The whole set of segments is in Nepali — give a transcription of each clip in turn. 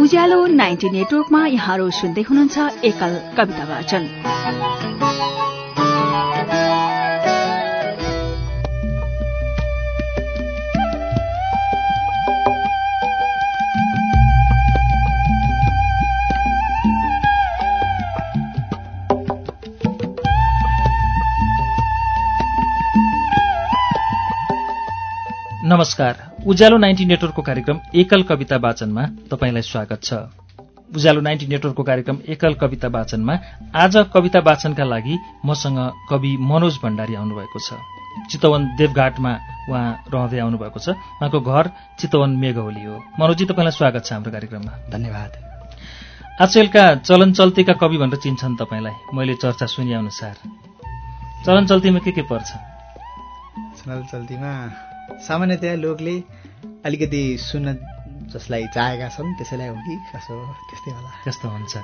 उज्यालो नाइन्टी नेटवर्कमा यहाँहरू सुन्दै हुनुहुन्छ एकल कविता वाचन। नमस्कार उज्यालो नाइन्टी नेटवर्कको कार्यक्रम एकल कविता वाचनमा तपाईँलाई स्वागत छ। उज्यालो नाइन्टी नेटवर्कको कार्यक्रम एकल कविता वाचनमा आज कविता वाचनका लागि मसँग कवि मनोज भण्डारी आउनुभएको छ। चितवन देवघाटमा उहाँ रहँदै आउनुभएको छ। उहाँको घर चितवन मेघौली हो। मनोजी तपाईँलाई स्वागत छ हाम्रो कार्यक्रममा। धन्यवाद। आजकलका चलन चल्तीका कवि भनेर चिन्छन् तपाईँलाई। मैले चर्चा सुने अनुसार चलन चल्तीमा के के पर्छ? चल चल्तीमा सामान्यतया लोकले अलिकति सुन्न जसलाई चाहेका छन् त्यसैलाई हो कि कसो त्यस्तै होला। त्यस्तो हुन्छ।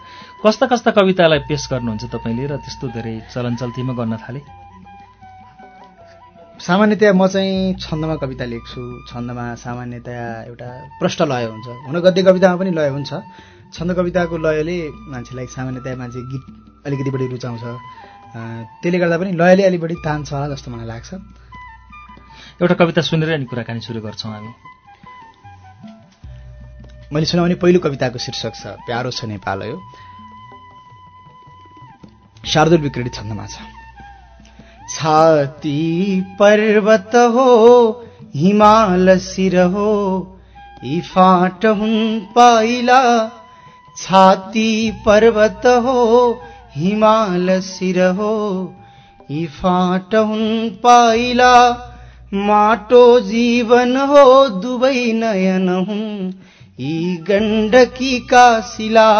कस्ता कस्ता कवितालाई पेश गर्नुहुन्छ तपाईँले र त्यस्तो धेरै चलन चल्तीमा गर्न थाले? सामान्यतया म चाहिँ छन्दमा कविता लेख्छु। छन्दमा सामान्यतया एउटा प्रष्ट लय हुन्छ। हुन गद्य कवितामा पनि लय हुन्छ। छन्द कविताको लयले मान्छेलाई सामान्यतया मान्छे गीत अलिकति बढी रुचाउँछ। त्यसले गर्दा पनि लयले अलिक बढी तान्छ होला जस्तो मलाई लाग्छ। एउटा कविता सुनेर अनि कुराकानी सुरु गर्छौँ हामी। मैले सुनाउने पहिलो कविताको शीर्षक छ प्यारो छ नेपाल हो। शार्दुल विक्रेडी छन्दमा छ। छाती पर्वत हो हिमाल शिर हो यी फाट हुन् पाइला। छाती पर्वत हो हिमाल शिर हो यी फाट हुन् पाइला। माटो जीवन हो दुवै नयन हुन् यी गण्डकी का शिला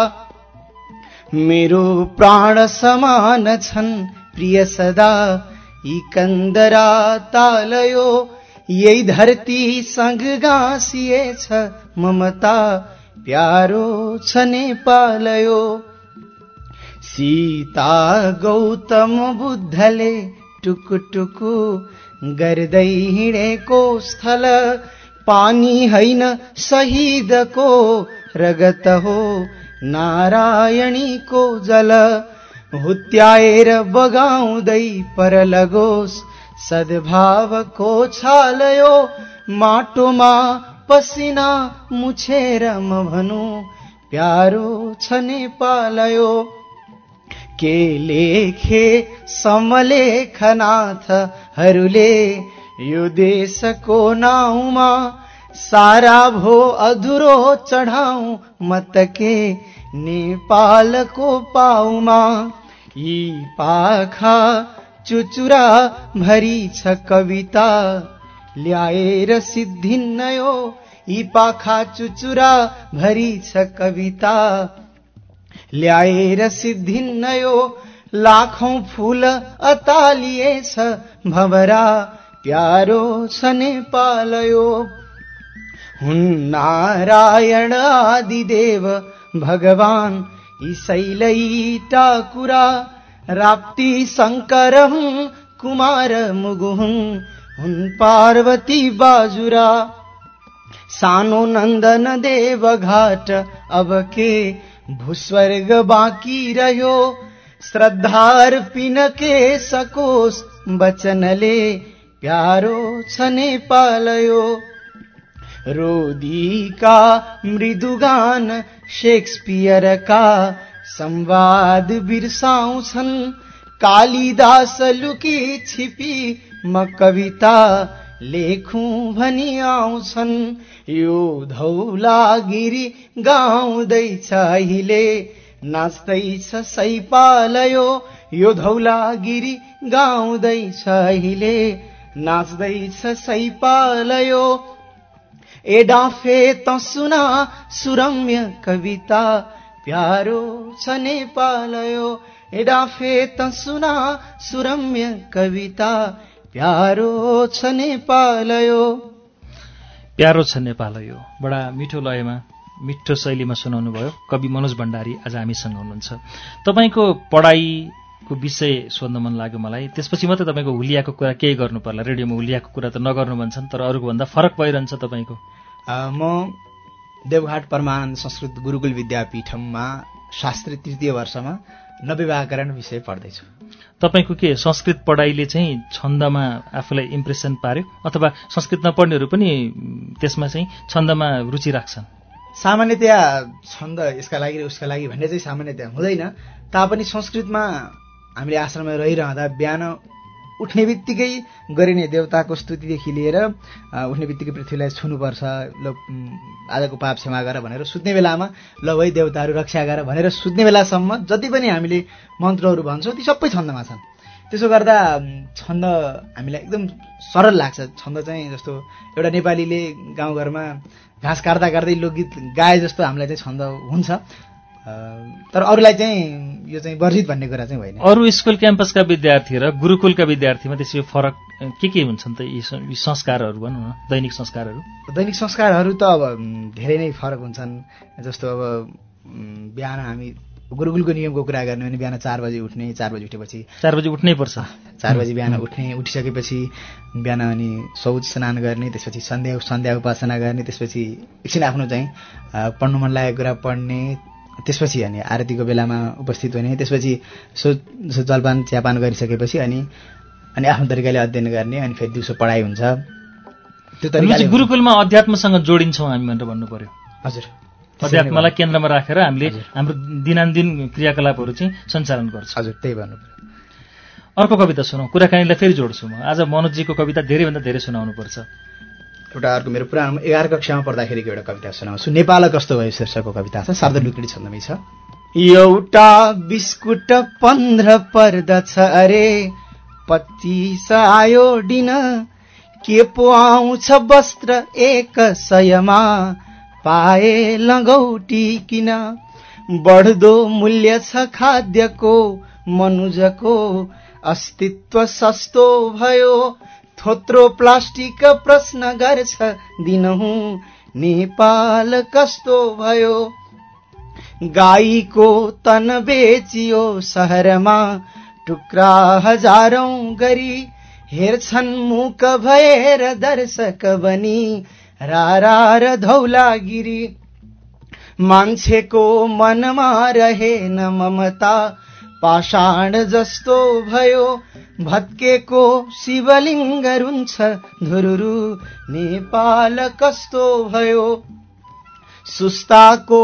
मेरो प्राण समान छन् प्रिय सदा यी कन्दरा तालयो यही धरती सँग गाँसिएछ ममता प्यारो छ नेपालयो सीता गौतम बुद्धले टुकु टुकु गर्दै हिँडेको स्थल पानी होइन शहीदको रगत हो। नारायणीको जल हुत्याएर बगाउँदै पर लगोस् सद्भावको छालयो। माटोमा पसिना मुछेर म भनु प्यारो छ नेपालयो के लेखे समलेखनाथहरूले? यो देशको नाउँमा सारा भो अधुरो चढाउ मतके नेपालको पाउमा यी पाखा चुचुरा भरी छ कविता। ल्याएर सिद्धिन्न यो यी पाखा चुचुरा भरी छ कविता। ल्याएर सिद्धिन्न यो लाखौं फूल अतालिएछ भवरा प्यारो छ नेपालयो हुन् नारायण आदिदेव भगवान इसैलै टाकुरा राप्ती शङ्कर हुन् कुमार मुगु हुन् हुन् पार्वती बाजुरा। सानो नन्दन देव घाट अब के भूस्वर्ग बाँकी रह्यो श्रद्धार्पिन के सकोस् वचनले। प्यारो छ नेपालयो रोदीका मृदुगान शेक्सपियरका संवाद बिर्साउँछन्। कालिदास लुकी छिपी म कविता लेखौँ भनी आउँछन् यो धौलागिरी गाउँदैछ अहिले। नाच्दैछ सैपालयो। यो धौलागिरी गाउँदैछ अहिले। नाच्दैछ सैपालयो। एडाफे त सुना सुरम्य कविता। प्यारो छ नेपालयो। एडाफे त सुना सुरम्य कविता। प्यारो छ नेपालयो। प्यारो छ नेपालयो। बडा मिठो लयमा मिठो शैलीमा सुनाउनु भयो कवि मनोज भण्डारी आज हामीसँग हुनुहुन्छ। तपाईँको पढाइको विषय सोध्न मन लाग्यो मलाई। त्यसपछि मात्रै तपाईँको हुलियाको कुरा केही गर्नु पर्ला। रेडियोमा हुलियाको कुरा त नगर्नु भन्छन् तर अरूको भन्दा फरक भइरहन्छ तपाईँको। म देवघाट परमान संस्कृत गुरुकुल विद्यापीठममा शास्त्री तृतीय वर्षमा नव्य व्याकरण विषय पढ्दैछु। तपाईँको के संस्कृत पढाइले चाहिँ छन्दमा आफूलाई इम्प्रेसन पार्यो? अथवा संस्कृत नपढ्नेहरू पनि त्यसमा चाहिँ छन्दमा रुचि राख्छन्? सामान्यतया छन्द यसका लागि उसका लागि भन्ने चाहिँ सामान्यतया हुँदैन। तापनि संस्कृतमा हामीले आश्रममा रहिरहँदा बिहान उठ्ने बित्तिकै गरिने देवताको स्तुतिदेखि लिएर उठ्ने बित्तिकै पृथ्वीलाई छुनुपर्छ ल आजको पाप क्षमा गर भनेर सुत्ने बेलामा ल भाइ देवताहरू रक्षा गर भनेर सुत्ने बेलासम्म जति पनि हामीले मन्त्रहरू भन्छौँ ती सबै छन्दमा छन्। त्यसो गर्दा छन्द हामीलाई एकदम सरल लाग्छ। छन्द चाहिँ जस्तो एउटा नेपालीले गाउँघरमा घाँस काट्दा काट्दै लोकगीत गाए जस्तो हामीलाई चाहिँ छन्द हुन्छ। तर अरूलाई चाहिँ यो चाहिँ वर्जित भन्ने कुरा चाहिँ होइन। अरू स्कुल क्याम्पसका विद्यार्थी र गुरुकुलका विद्यार्थीमा त्यसो फरक के के हुन्छन् त यी संस्कारहरू भनौँ न दैनिक संस्कारहरू? दैनिक संस्कारहरू त अब धेरै नै फरक हुन्छन्। जस्तो अब बिहान हामी गुरुकुलको नियमको कुरा गर्ने भने बिहान चार बजी उठ्ने चार बजी उठेपछि चार बजी उठ्नै पर्छ। चार बजी बिहान उठ्ने उठिसकेपछि बिहान अनि शौच स्नान गर्ने त्यसपछि सन्ध्या सन्ध्या उपासना गर्ने त्यसपछि एकछिन आफ्नो चाहिँ पढ्नु मन लागेको कुरा पढ्ने त्यसपछि अनि आरतीको बेलामा उपस्थित हुने। त्यसपछि सो जलपान चियापान गरिसकेपछि अनि अनि आफ्नो तरिकाले अध्ययन गर्ने अनि फेरि दिउँसो पढाइ हुन्छ। त्यो तरिकाले गुरुकुलमा अध्यात्मसँग जोडिन्छौँ हामी भनेर भन्नु पर्यो हजुर। अध्यात्मलाई केन्द्रमा राखेर हामीले हाम्रो दिनानुदिन क्रियाकलापहरू चाहिँ सञ्चालन गर्छौँ। हजुर त्यही भन्नु पर्यो अर्को कविता सुनौँ। कुराकानीलाई फेरि जोड्छु म। आज मनोजीको कविता धेरैभन्दा धेरै सुनाउनुपर्छ। एउटा अर्को मेरो पुरानो एघार कक्षामा पढ्दाखेरिको एउटा कविता सुनाउँछु नेपाल कस्तो भयो शीर्षकको कविता छ? शारदा लुक्री छन्दमै छ। एउटा बिस्कुट पन्ध्र पर्दछ अरे पच्चिस आयो डिन के पो आउँछ वस्त्र एक सयमा? पाए लगौटी किन? बढ्दो मूल्य छ खाद्यको मनुजको अस्तित्व सस्तो भयो। थोत्रो प्लास्टिक प्रश्न गर्छ दिनहुँ। नेपाल कस्तो भयो? गाईको तन बेचियो सहरमा टुक्रा हजारौं गरी। हेर्छन् मुख भएर दर्शक बनी रारा र धौलागिरी। मान्छेको मनमा रहेन ममता पाषाण जस्तो भयो भत्केको शिवलिङ्ग रुन्छ धुरुरु नेपाल कस्तो भयो? सुस्ताको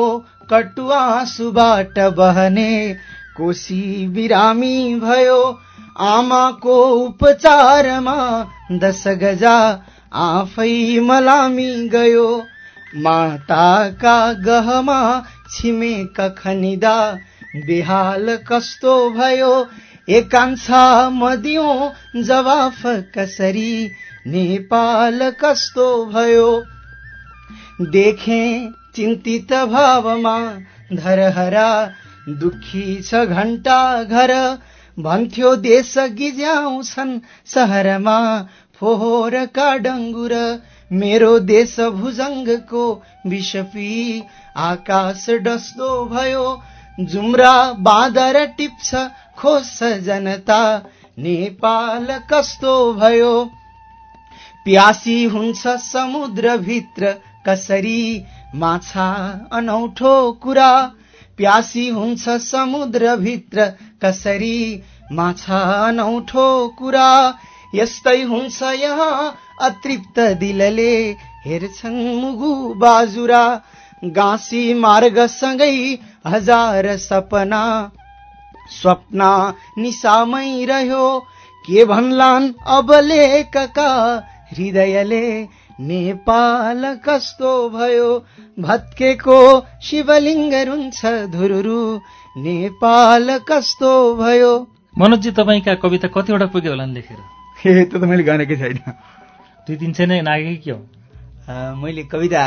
कटुवासुबाट बहने कोसी बिरामी भयो आमाको उपचारमा दस गजा आफै मलामी गयो माताका गहमा छिमेका खनिदा बेहाल कस्तो भयो? एकांशा मदियो जवाफ कसरी? नेपाल कस्तो भयो? देखे चिन्तित भावमा धरहरा दुखी छ घण्टा घर। भन्थ्यो देश गिज्याउँछन् सहरमा फोहोरका डङ्गुर मेरो देश भुजङ्गको विषपी आकाश डस्दो भयो। जुम्रा बाँदर टिप्छ खोस जनता। नेपाल कस्तो भयो? प्यासी हुन्छ समुद्रभित्र कसरी? माछा अनौठो कुरा। प्यासी हुन्छ समुद्रभित्र कसरी? माछा अनौठो कुरा। यस्तै हुन्छ यहाँ अतृप्त दिलले। हेर्छन् मुगु बाजुरा। गाँसी मार्गसँगै हजार सपना स्वप्न निसामै रह्यो के भन्लान् अब लेखका हृदयले नेपाल कस्तो भयो? भत्केको शिवलिङ्ग रुन्छ धुरुरु नेपाल कस्तो भयो? मनोजी तपाईँका कविता कतिवटा पुग्यो होला नि लेखेर ए त्यो त मैले गरेकै छैन। दुई तिन सय नै नागे के हो? मैले कविता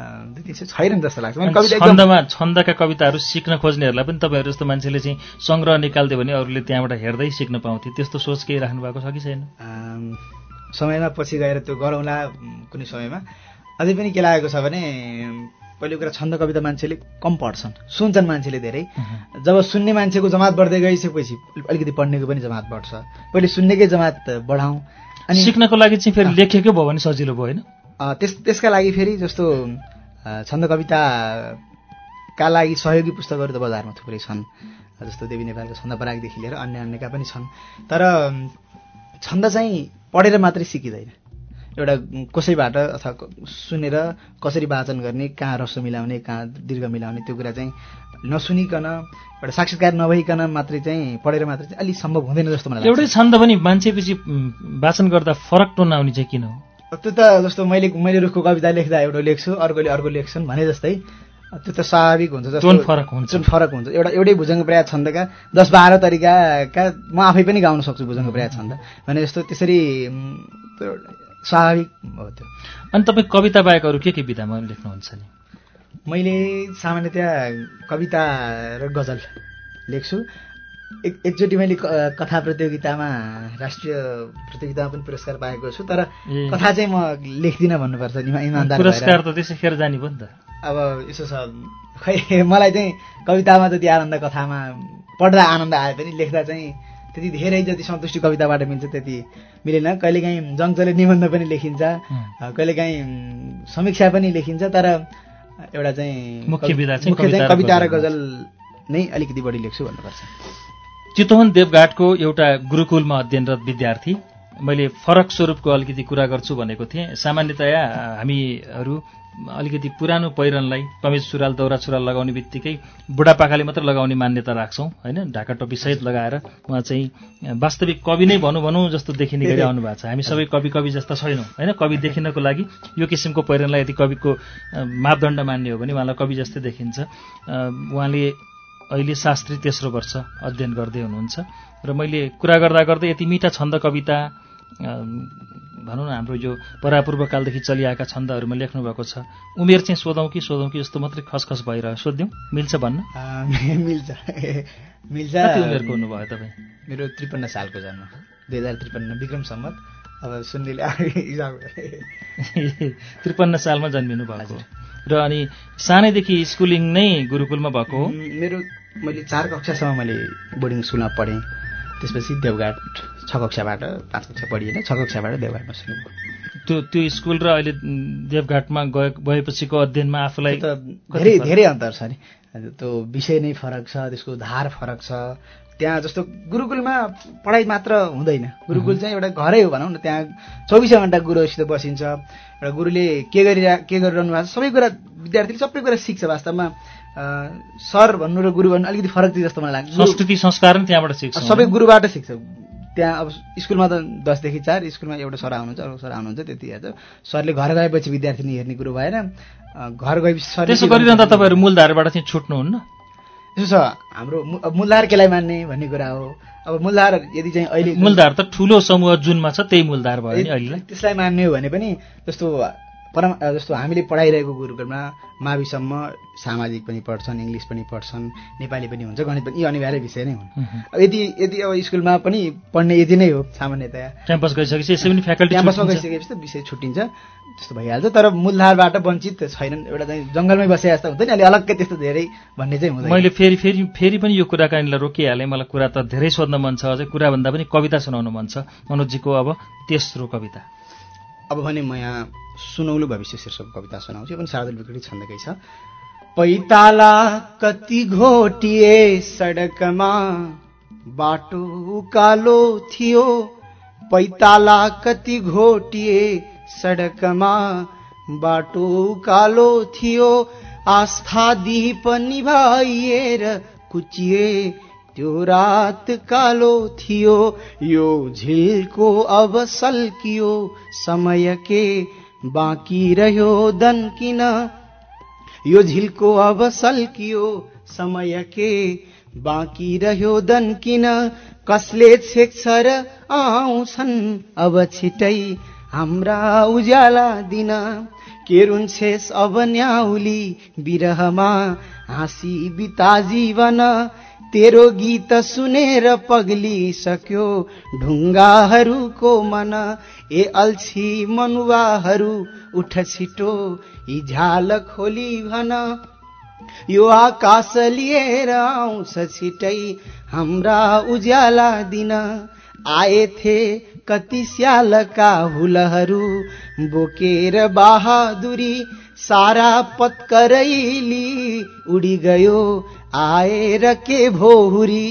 दुई सय छैन जस्तो लाग्छ। छन्दमा छन्दका कविताहरू सिक्न खोज्नेहरूलाई पनि तपाईँहरू जस्तो मान्छेले चाहिँ सङ्ग्रह निकालिदियो भने अरूले त्यहाँबाट हेर्दै सिक्न पाउँथे। त्यस्तो सोच केही राख्नु भएको छ कि छैन? समयमा पछि गएर त्यो गरौँला कुनै समयमा। अझै पनि के लागेको छ भने पहिलो कुरा छन्द कविता मान्छेले कम पढ्छन्। सुन्छन् मान्छेले धेरै। जब सुन्ने मान्छेको जमात बढ्दै गइसकेपछि अलिकति पढ्नेको पनि जमात बढ्छ। पहिले सुन्नेकै जमात बढाउँ। अनि सिक्नको लागि चाहिँ फेरि लेखेकै भयो भने सजिलो भयो होइन? त्यस त्यसका लागि फेरि जस्तो छन्द कविताका लागि सहयोगी पुस्तकहरू त बजारमा थुप्रै छन्। जस्तो देवी नेपालको छन्द परागदेखि लिएर अन्य अन्यका पनि छन्। तर छन्द चाहिँ पढेर मात्रै सिकिँदैन। एउटा कसैबाट अथवा सुनेर कसरी वाचन गर्ने कहाँ रस्व मिलाउने कहाँ दीर्घ मिलाउने त्यो कुरा चाहिँ नसुनिकन एउटा साक्षात्कार नभइकन मात्रै चाहिँ पढेर मात्रै चाहिँ अलिक सम्भव हुँदैन जस्तो मलाई एउटै छन्द पनि मान्छेपछि वाचन गर्दा फरक टोन आउने चाहिँ किन हो? त्यो त जस्तो मैले मैले रुखको कविता लेख्दा एउटा लेख्छु अर्कोले अर्को लेख्छन् भने जस्तै। त्यो त स्वाभाविक हुन्छ जस्तो। फरक हुन्छ। फरक हुन्छ। एउटा एउटै भुजङ्ग पर्याय छन्दका दस बाह्र तरिकाका म आफै पनि गाउन सक्छु भुजङ्ग पर्याय छन्द। भने जस्तो त्यसरी स्वाभाविक हो त्यो। अनि तपाईँ कविता बाहेक अरू के के विधामा लेख्नुहुन्छ नि? मैले सामान्यतया कविता र गजल लेख्छु। एक एकचोटि मैले कथा प्रतियोगितामा राष्ट्रिय प्रतियोगितामा पनि पुरस्कार पाएको छु तर। कथा चाहिँ म लेख्दिनँ भन्नुपर्छ इमा- इमान्दार। पुरस्कार त त्यसै जाने भयो नि त अब यसो छ खै मलाई चाहिँ कवितामा जति आनन्द कथामा पढ्दा आनन्द आए पनि लेख्दा चाहिँ त्यति धेरै जति सन्तुष्टि कविताबाट मिल्छ त्यति मिलेन कहिलेकाहीँ जङ्गले निबन्ध पनि लेखिन्छ. कहिलेकाहीँ समीक्षा पनि लेखिन्छ तर एउटा चाहिँ मुख्य चाहिँ कविता र गजल नै अलिकति बढी लेख्छु भन्नुपर्छ चितवन देवघाटको एउटा गुरुकुलमा अध्ययनरत विद्यार्थी। मैले फरक स्वरूपको अलिकति कुरा गर्छु भनेको थिएँ। सामान्यतया हामीहरू अलिकति पुरानो पहिरनलाई कमेज सुरुवाल दौरा सुरुवाल लगाउने बित्तिकै बुढापाकाले मात्र लगाउने मान्यता राख्छौँ होइन? ढाका टोपी सहित लगाएर उहाँ चाहिँ वास्तविक कवि नै भनौँ भनौँ जस्तो देखिने गरी आउनु भएको छ। हामी सबै कवि कवि जस्ता छैनौँ होइन? कवि देखिनको लागि यो किसिमको पहिरनलाई यदि कविको मापदण्ड मान्ने हो भने उहाँलाई कवि जस्तै देखिन्छ। उहाँले अहिले शास्त्री तेस्रो वर्ष अध्ययन गर्दै हुनुहुन्छ। र मैले कुरा गर्दा गर्दै यति मिठा छन्द कविता भनौँ न हाम्रो यो परापूर्वकालदेखि चलिआएका छन्दहरूमा लेख्नुभएको छ उमेर चाहिँ सोधौँ कि सोधौँ कि जस्तो मात्रै खसखस भइरह्यो। सोधिदिउँ मिल्छ भन्न? मिल्छ। मिल्छ। कति उमेरको हुनुभयो तपाईँ? मेरो त्रिपन्न सालको जन्म। दुई हजार त्रिपन्न विक्रम सम्मत। अब सुन्नेले त्रिपन्न सालमा जन्मिनु भएको र अनि सानैदेखि स्कुलिङ नै गुरुकुलमा भएको हो? मेरो मैले चार कक्षासम्म मैले बोर्डिङ स्कुलमा पढेँ। त्यसपछि देवघाट छ कक्षाबाट पाँच कक्षा पढिएन छ कक्षाबाट देवघाटमा भयो। त्यो त्यो स्कुल र अहिले देवघाटमा गए गएपछिको अध्ययनमा आफूलाई त धेरै? धेरै अन्तर छ नि। त्यो विषय नै फरक छ त्यसको धार फरक छ। त्यहाँ जस्तो गुरुकुलमा पढाइ मात्र हुँदैन। गुरुकुल चाहिँ एउटा घरै हो भनौँ न त्यहाँ चौबिसै घन्टा गुरुसित बसिन्छ। एउटा गुरुले के गरिरह के गरिरहनु भएको छ सबै कुरा विद्यार्थीले सबै कुरा सिक्छ वास्तवमा। सर भन्नु र गुरु भन्नु अलिकति फरक थियो जस्तो मलाई लाग्छ। गुरु- संस्कृति संस्कार पनि त्यहाँबाट सिक्छौँ। सबै गुरुबाट सिक्छ। त्यहाँ अब स्कुलमा त दसदेखि चार स्कुलमा एउटा सर आउनुहुन्छ अर्को सर आउनुहुन्छ त्यति हेर्छ। सरले घर गएपछि विद्यार्थी नै हेर्ने कुरो भएन। घर गएपछि सरले त्यसो गरिरहँदा? तपाईँहरू मूलधारबाट चाहिँ छुट्नुहुन्न? यसो छ हाम्रो मूलधार केलाई मान्ने भन्ने कुरा हो। अब मूलधार यदि चाहिँ अहिले मूलधार त ठुलो समूह जुनमा छ त्यही मूलधार भयो नि अहिले त्यसलाई मान्ने हो भने पनि जस्तो परम जस्तो हामीले पढाइरहेको गुरुकुलमा माविसम्म सामाजिक पनि पढ्छन् इङ्ग्लिस पनि पढ्छन् नेपाली पनि हुन्छ गणित पनि यी अनिवार्य विषय नै हुन्। अब यदि यदि अब स्कुलमा पनि पढ्ने यति नै हो सामान्यतया। क्याम्पस गइसकेपछि यसै पनि फ्याकल्टी क्याम्पसमा। गइसकेपछि त विषय छुट्टिन्छ त्यस्तो भइहाल्छ। तर मूलधारबाट वञ्चित छैनन् एउटा चाहिँ जङ्गलमै बसे जस्तो हुन्छ नि अलि अलग्गै त्यस्तो धेरै भन्ने चाहिँ हुँदैन। मैले फेरि फेरि फेरि पनि यो कुराकानीलाई रोकिहालेँ। मलाई कुरा त धेरै सोध्न मन छ अझै कुराभन्दा पनि कविता सुनाउनु मन छ। मनोजीको अब तेस्रो कविता। अब भने म यहाँ सुनौलो भविष्य शीर्षकको कविता सुनाउँछु। यो पनि शार्दुल विकृति छन्दकै छ। पैताला कति घोटिए सडकमा बाटो उकालो थियो। पैताला कति घोटिए सडकमा बाटो उकालो थियो। आस्था दीप निभाइएर कुचिए त्यो रात कालो थियो यो झिलको अब सल्कियो समय के बाँकी रह्यो दन्किन? यो झिलको अब सल्कियो समय के बाँकी रह्यो दन्किन? कसले छेक्छ र आउँछन् अब छिटै हाम्रा उज्याला दिन। के रुन्छेस अब न्याउली बिरहमा हाँसी बिता जीवन। तेरो गीत सुनेर पग्लिसक्यो ढुङ्गाहरूको मन। ए अल्छी मनुवाहरू उठ छिटो यी झ्याल खोली भन। यो आकाश लिएर आउँछ छिटै हाम्रा उज्याला दिन। आएथे कति स्यालका हुलहरू बोकेर बहादुरी सारा पत्करैली उडी गयो आएर के भोहुरी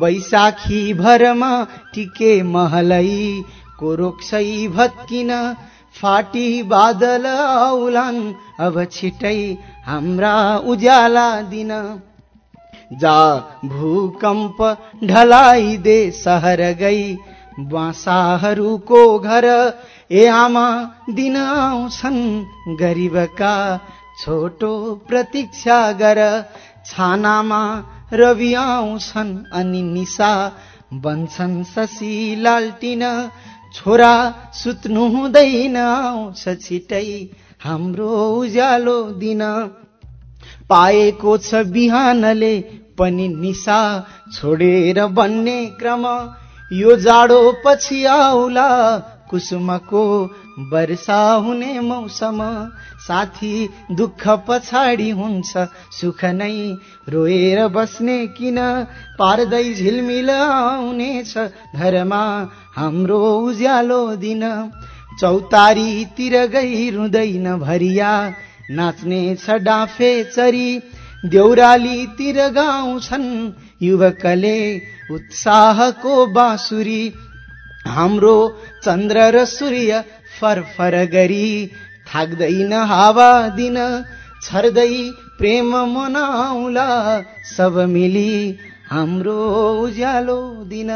बैशाखी भरमा टिके महलै कोरोक्सै भत्किन फाटी बादल औलान अब छिटै हाम्रा उज्याला दिन। जा भूकम्प ढलाइदे सहर गई बासाहरूको घर ए आमा दिन आउँछन् गरिबका छोटो प्रतीक्षा गर। छानामा रवि आउँछन् अनि निशा बन्छन् शशी लाल्टिन। छोरा सुत्नु हुँदैन आउँछ छिटै हाम्रो उज्यालो दिन। पाएको छ बिहानले पनि निशा छोडेर बन्ने क्रम। यो जाडो पछि आउला कुसुमको वर्षा हुने मौसम साथी दुःख पछाडि हुन्छ सुख नै रोएर बस्ने किन पार्दै झिलमिल आउनेछ घरमा हाम्रो उज्यालो दिन। चौतारीतिर गई रुँदैन भरिया नाच्ने छ डाँफे चरी देउरालीतिर गाउँछन् युवकले उत्साहको बाँसुरी। हाम्रो चन्द्र र सूर्य फरफर गरी थाक्दैन हावा दिन छर्दै प्रेम मनाउला सब मिली हाम्रो उज्यालो दिन।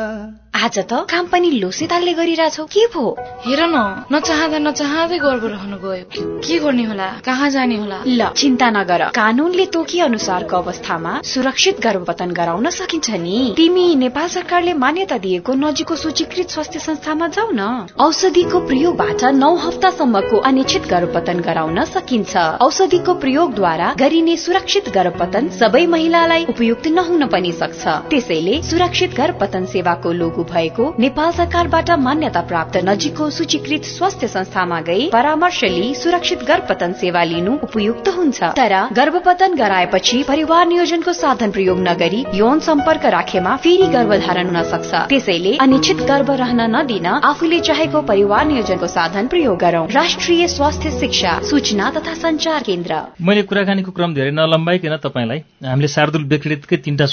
आज त काम पनि लोसे तालले गरिरहेछौ। के भो? हेर न नचाहँदा नचाहँदै गर्भ रहनु गयो। के गर्ने होला? कहाँ जाने होला? ल चिन्ता नगर। कानूनले तोकी अनुसारको अवस्थामा सुरक्षित गर्भपतन गराउन सकिन्छ नि। तिमी नेपाल सरकारले मान्यता दिएको नजिकको सूचीकृत स्वास्थ्य संस्थामा जाऊ न। औषधिको प्रयोगबाट नौ हप्तासम्मको अनिश्चित गर्भपतन गराउन सकिन्छ। औषधिको प्रयोगद्वारा गरिने सुरक्षित गर्भपतन सबै महिलालाई उपयुक्त नहुन पनि सक्छ। त्यसैले सुरक्षित गर्भपतन सेवाको लोगो भएको नेपाल सरकारबाट मान्यता प्राप्त नजिकको सूचीकृत स्वास्थ्य संस्थामा गई परामर्श लिई सुरक्षित गर्भपतन सेवा लिनु उपयुक्त हुन्छ। तर गर्भपतन गराएपछि परिवार नियोजनको साधन प्रयोग नगरी यौन सम्पर्क राखेमा फेरि गर्भधारण हुन सक्छ। त्यसैले अनिश्चित गर्भ रहन नदिन आफूले चाहेको परिवार नियोजनको साधन प्रयोग गरौं। राष्ट्रिय स्वास्थ्य शिक्षा सूचना तथा संचार केन्द्र। मैले कुराकानीको क्रम धेरै नलम्बाइकन तपाईँलाई हामीले शार्दुल बेकृतकै तिनवटा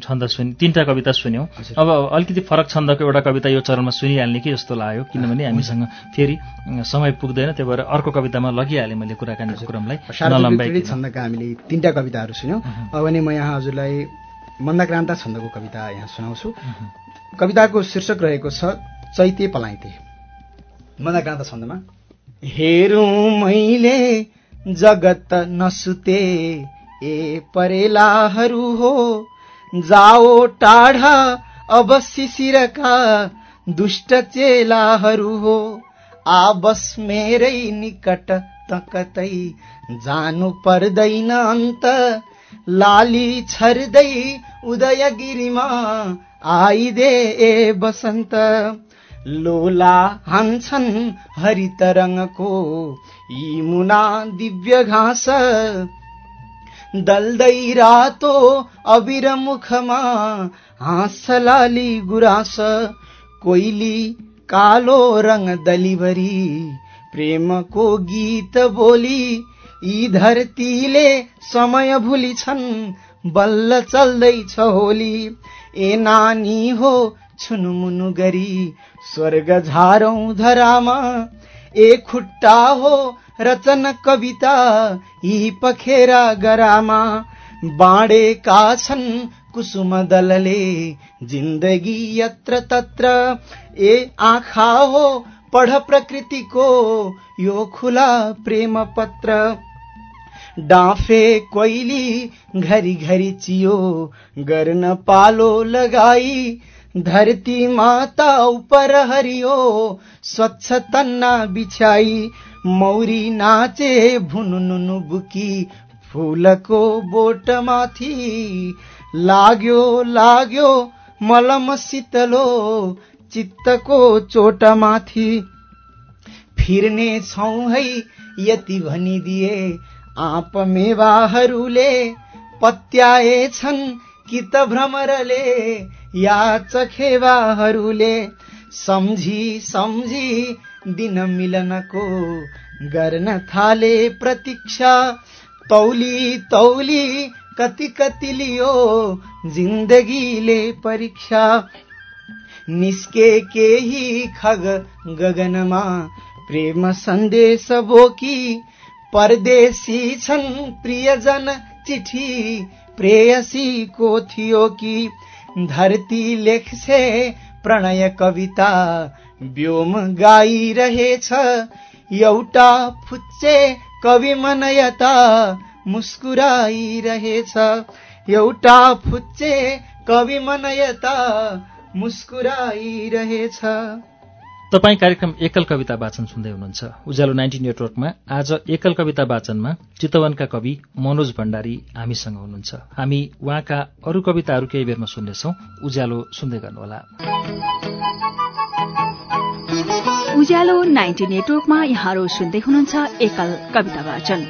छन्द सुनि तिनवटा कविता सुन्यौं। अब अलिकति फरक छन्दको एउटा कविता यो चरणमा सुनिहाल्ने कि जस्तो लाग्यो। किनभने हामीसँग फेरि समय पुग्दैन त्यही भएर अर्को कवितामा लगिहालेँ मैले कुराकानीको क्रमलाई। छन्दका हामीले तिनवटा कविताहरू सुन्यौँ। अब भने म यहाँ हजुरलाई मन्दक्रान्ता छन्दको कविता यहाँ सुनाउँछु। कविताको शीर्षक रहेको छ चैते पलाइते। मन्दक्रान्ता छन्दमा। हेरौँ मैले जगत नसुते ए परेलाहरू हो जाओ टाढा अब शिशिरका दुष्ट चेलाहरू हो। आबस मेरै निकट त कतै जानु पर्दैन अन्त। लाली छर्दै उदयगिरीमा आइदे ए बसन्त। लोला हान्छन् हरित रङको यी मुना दिव्य घाँस। दल्दै रातो अबिर मुखमा हाँस लाली गुराँस कोइली कालो रङ दलिभरी प्रेमको गीत बोली यी धरतीले समय भुली छन् बल्ल चल्दैछ होली। ए नानी हो छुनुमुनु गरी स्वर्ग झारौं धरामा ए खुट्टा हो रचन कविता यी पखेरा गरामा बाँडेका छन् कुसुम दलले जिन्दगी यत्र तत्र ए आँखा हो पढ प्रकृतिको यो खुला प्रेम पत्र। डाँफे कोइली घरी घरी चियो गर्न पालो लगाई धरती माता उपर हरियो स्वच्छ तन्ना बिछाई मौरी नाचे भुनुनुनु बुकी फूलको बोट माथि लाग्यो लाग्यो मलम शीतलो चित्तको चोटमाथि। फिर्ने छौ है यति भनिदिए आप मेवाहरूले पत्याएछन् कि त भ्रमरले या चखेवाहरूले सम्झी सम्झी दिन मिलनको गर्न थाले प्रतीक्षा। तौली तौली कति कति लियो जिन्दगीले परीक्षा। निस्के केही खग गगनमा प्रेम सन्देश बोकी परदेशी छन् प्रियजन चिठी प्रेयसीको थियो कि धरती लेख्छे प्रणय कविता। व्योम गाइरहेछ एउटा फुच्चे कवि मनयता मुस्कुराइरहेछ एउटा फुच्चे कवि मनयता मुस्कुराइरहेछ तपाईँ कार्यक्रम एकल कविता वाचन सुन्दै हुनुहुन्छ। उज्यालो नाइन्टी नेटवर्कमा आज एकल कविता वाचनमा चितवनका कवि मनोज भण्डारी हामीसँग हुनुहुन्छ। हामी उहाँका अरू कविताहरू केही बेरमा सुन्नेछौँ। उज्यालो सुन्दै गर्नुहोला। उज्यालो नाइन्टी नेटवर्कमा यहाँहरू सुन्दै हुनुहुन्छ एकल कविता वाचन।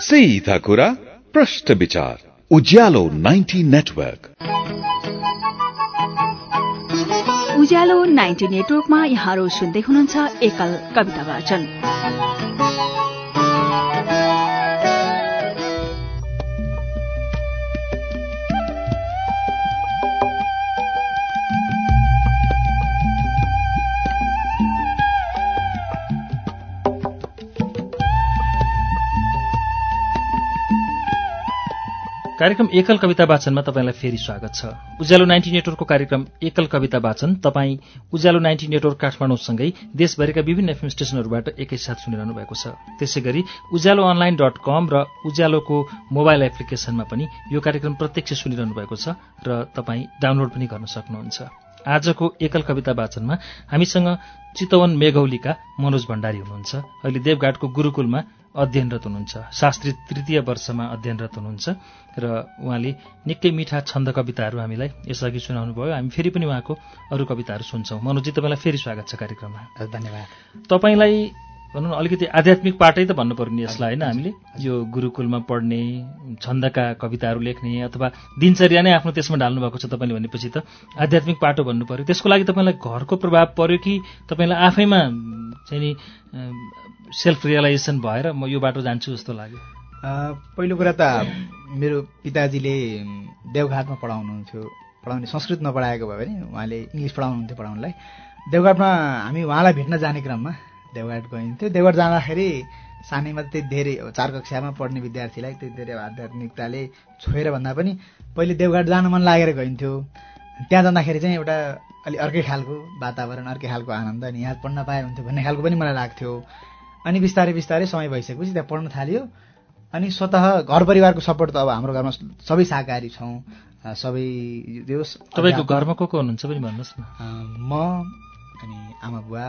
सीधा कुरा प्रश्न विचार। उज्यालो 90 नेटवर्क। उज्यालो नाइन्टी नेटवर्कमा यहाँहरू सुन्दै हुनुहुन्छ एकल कविता वाचन। कार्यक्रम एकल कविता वाचनमा तपाईँलाई फेरि स्वागत छ। उज्यालो नाइन्टी नेटवर्कको कार्यक्रम एकल कविता वाचन तपाईँ उज्यालो नाइन्टी नेटवर्क काठमाडौँसँगै देशभरिका विभिन्न एफएम स्टेशनहरूबाट एकैसाथ सुनिरहनु भएको छ। त्यसै गरी उज्यालो अनलाइन डट कम र उज्यालोको मोबाइल एप्लिकेशनमा पनि यो कार्यक्रम प्रत्यक्ष सुनिरहनु भएको छ र तपाईँ डाउनलोड पनि गर्न सक्नुहुन्छ। आजको एकल कविता वाचनमा हामीसँग चितवन मेघौलीका मनोज भण्डारी हुनुहुन्छ। अहिले देवघाटको गुरूकुलमा अध्ययनरत हुनुहुन्छ। शास्त्री तृतीय वर्षमा अध्ययनरत हुनुहुन्छ र उहाँले निकै मिठा छन्द कविताहरू हामीलाई यसअघि सुनाउनु भयो। हामी फेरि पनि उहाँको अरू कविताहरू सुन्छौँ। मनोजी तपाईँलाई फेरि स्वागत छ कार्यक्रममा। धन्यवाद। तपाईँलाई भनौँ न अलिकति आध्यात्मिक पाटै त भन्नु पर्ने यसलाई होइन हामीले। यो गुरुकुलमा पढ्ने छन्दका कविताहरू लेख्ने अथवा दिनचर्या नै आफ्नो त्यसमा ढाल्नु भएको छ तपाईँले भनेपछि त आध्यात्मिक पाटो भन्नु पर्यो। त्यसको लागि तपाईँलाई घरको प्रभाव पर्यो कि तपाईँलाई आफैमा चाहिँ नि सेल्फ रियलाइजेसन भएर म यो बाटो जान्छु जस्तो लाग्यो। पहिलो कुरा त मेरो पिताजीले देवघाटमा पढाउनुहुन्थ्यो। पढाउने संस्कृत नपढाएको भयो भने उहाँले इङ्ग्लिस पढाउनुहुन्थ्यो पढाउनलाई। देवघाटमा हामी उहाँलाई भेट्न जाने क्रममा देवघाट गइन्थ्यो। देवघाट जाँदाखेरि सानैमा त्यति धेरै चार कक्षामा पढ्ने विद्यार्थीलाई त्यति धेरै आध्यात्मिकताले छोएर भन्दा पनि पहिले देवघाट जान मन लागेर गइन्थ्यो। त्यहाँ जाँदाखेरि चाहिँ एउटा अलि अर्कै खालको वातावरण अर्कै खालको आनन्द अनि यहाँ पढ्न पाए हुन्थ्यो भन्ने खालको पनि मलाई लाग्थ्यो। अनि बिस्तारै बिस्तारै समय भइसकेपछि त्यहाँ पढ्न थाल्यो। अनि स्वत घर परिवारको सपोर्ट त अब हाम्रो घरमा सबै शाकाहारी छौँ सबै तपाईँको घरमा को को हुनुहुन्छ पनि भन्नुहोस् न। म अनि आमा बुवा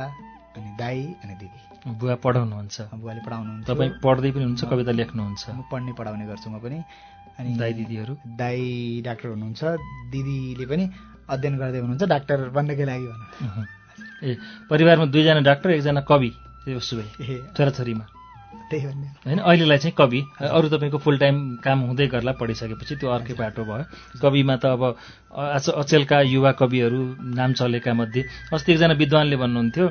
अनि दाई अनि दिदी। बुवा पढाउनुहुन्छ। बुवाले पढाउनुहुन्छ तपाईँ पढ्दै पनि हुनुहुन्छ कविता लेख्नुहुन्छ। म पढ्ने पढाउने गर्छु म पनि। अनि दाई दिदीहरू? दाई डाक्टर हुनुहुन्छ दिदीले पनि अध्ययन गर्दै हुनुहुन्छ डाक्टर बन्नकै लागि भनौँ। ए परिवारमा दुईजना डाक्टर एकजना कवि। ए छोराछोरीमा। त्यही भन्ने। होइन अहिलेलाई चाहिँ कवि अरू तपाईँको फुल टाइम काम हुँदै गर्ला पढिसकेपछि त्यो अर्कै बाटो भयो। कविमा त अब आज अचेलका युवा कविहरू नाम चलेका मध्ये अस्ति एकजना विद्वानले भन्नुहुन्थ्यो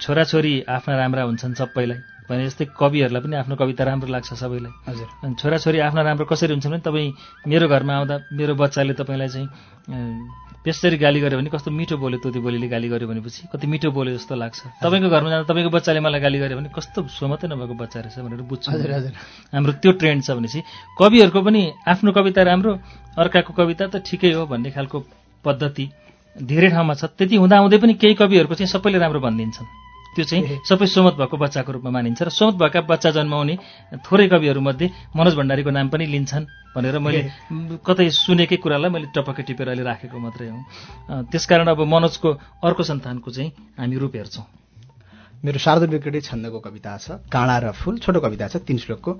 छोराछोरी आफ्ना राम्रा हुन्छन् सबैलाई। भने जस्तै कविहरूलाई पनि आफ्नो कविता राम्रो लाग्छ सबैलाई। हजुर। अनि छोराछोरी आफ्ना राम्रो कसरी हुन्छन् भने तपाईँ मेरो घरमा आउँदा मेरो बच्चाले तपाईँलाई चाहिँ त्यसरी गाली गर्यो भने कस्तो मिठो बोल्यो तोती बोलीले गाली गर्यो भनेपछि? कति मिठो बोल्यो जस्तो लाग्छ। तपाईँको घरमा जाँदा तपाईँको बच्चाले मलाई गाली गर्यो भने कस्तो सोमतै नभएको बच्चा रहेछ भनेर बुझ्छु। हजुर हजुर। हाम्रो त्यो ट्रेन्ड छ भनेपछि। कविहरूको पनि आफ्नो कविता राम्रो अर्काको कविता त ठिकै हो भन्ने खालको पद्धति धेरै ठाउँमा छ। त्यति हुँदाहुँदै पनि केही कविहरूको चाहिँ सबैले राम्रो भनिदिन्छन्। त्यो चाहिँ सबै सोमत भएको बच्चाको रूपमा मानिन्छ र सोमत भएका बच्चा जन्माउने थोरै कविहरूमध्ये मनोज भण्डारीको नाम पनि लिन्छन् भनेर मैले कतै सुनेकै कुरालाई मैले टपक्कै टिपेर अहिले राखेको मात्रै हो। त्यसकारण अब मनोजको अर्को सन्तानको चाहिँ हामी रूप हेर्छौँ। मेरो शारदा विकटै छन्दको कविता छ काँडा र फुल छोटो कविता छ तिन श्लोकको।